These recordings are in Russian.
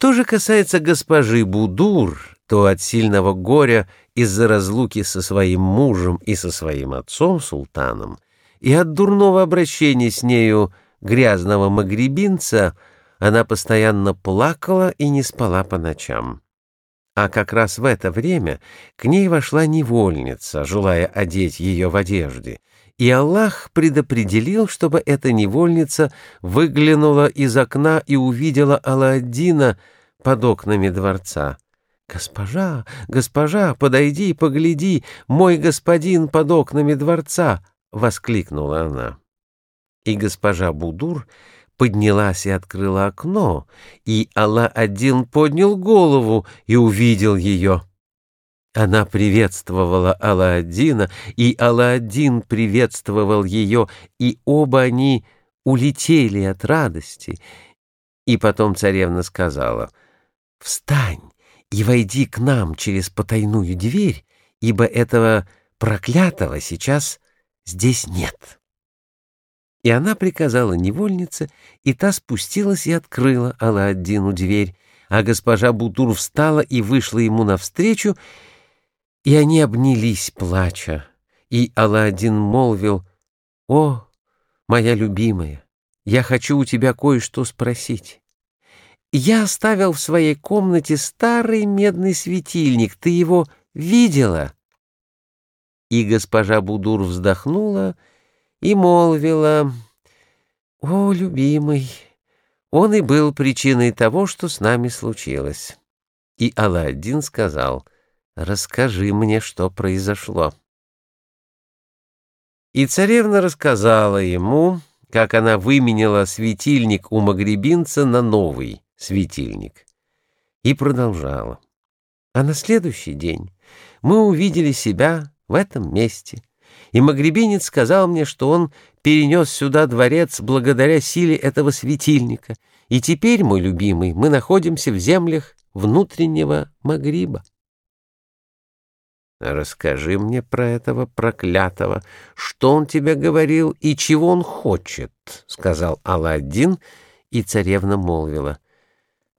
Что же касается госпожи Будур, то от сильного горя из-за разлуки со своим мужем и со своим отцом, султаном, и от дурного обращения с нею грязного магребинца, она постоянно плакала и не спала по ночам. А как раз в это время к ней вошла невольница, желая одеть ее в одежде, и Аллах предопределил, чтобы эта невольница выглянула из окна и увидела Аладдина под окнами дворца. «Госпожа, госпожа, подойди и погляди, мой господин под окнами дворца!» — воскликнула она. И госпожа Будур поднялась и открыла окно, и Алла-один поднял голову и увидел ее. Она приветствовала Алла-Аддина, и Алла-Аддин приветствовал ее, и оба они улетели от радости. И потом царевна сказала, «Встань и войди к нам через потайную дверь, ибо этого проклятого сейчас здесь нет». И она приказала невольнице, и та спустилась и открыла Алла-Аддину дверь, а госпожа Бутур встала и вышла ему навстречу, и они обнялись, плача, и Алладин молвил, «О, моя любимая, я хочу у тебя кое-что спросить. Я оставил в своей комнате старый медный светильник, ты его видела?» И госпожа Будур вздохнула и молвила, «О, любимый, он и был причиной того, что с нами случилось». И Алладин сказал, — Расскажи мне, что произошло. И царевна рассказала ему, как она выменила светильник у магребинца на новый светильник. И продолжала. А на следующий день мы увидели себя в этом месте. И магребинец сказал мне, что он перенес сюда дворец благодаря силе этого светильника. И теперь, мой любимый, мы находимся в землях внутреннего Магриба. Расскажи мне про этого проклятого. Что он тебе говорил и чего он хочет? — сказал Аладдин, и царевна молвила.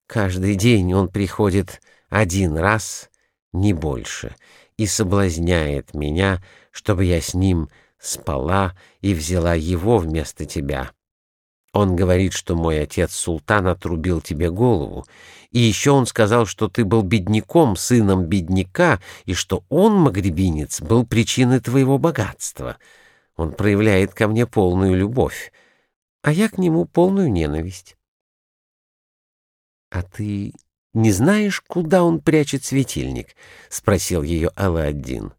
Каждый день он приходит один раз, не больше, и соблазняет меня, чтобы я с ним спала и взяла его вместо тебя. Он говорит, что мой отец султан отрубил тебе голову, и еще он сказал, что ты был бедняком, сыном бедняка, и что он, магребинец, был причиной твоего богатства. Он проявляет ко мне полную любовь, а я к нему полную ненависть. — А ты не знаешь, куда он прячет светильник? — спросил ее Алладдин.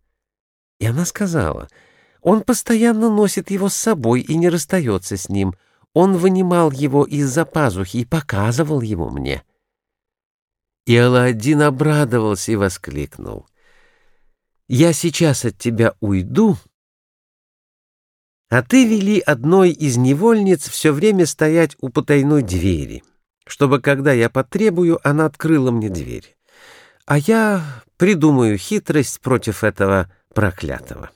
И она сказала, — он постоянно носит его с собой и не расстается с ним — он вынимал его из-за пазухи и показывал его мне. И Аладдин обрадовался и воскликнул. «Я сейчас от тебя уйду, а ты вели одной из невольниц все время стоять у потайной двери, чтобы, когда я потребую, она открыла мне дверь. А я придумаю хитрость против этого проклятого».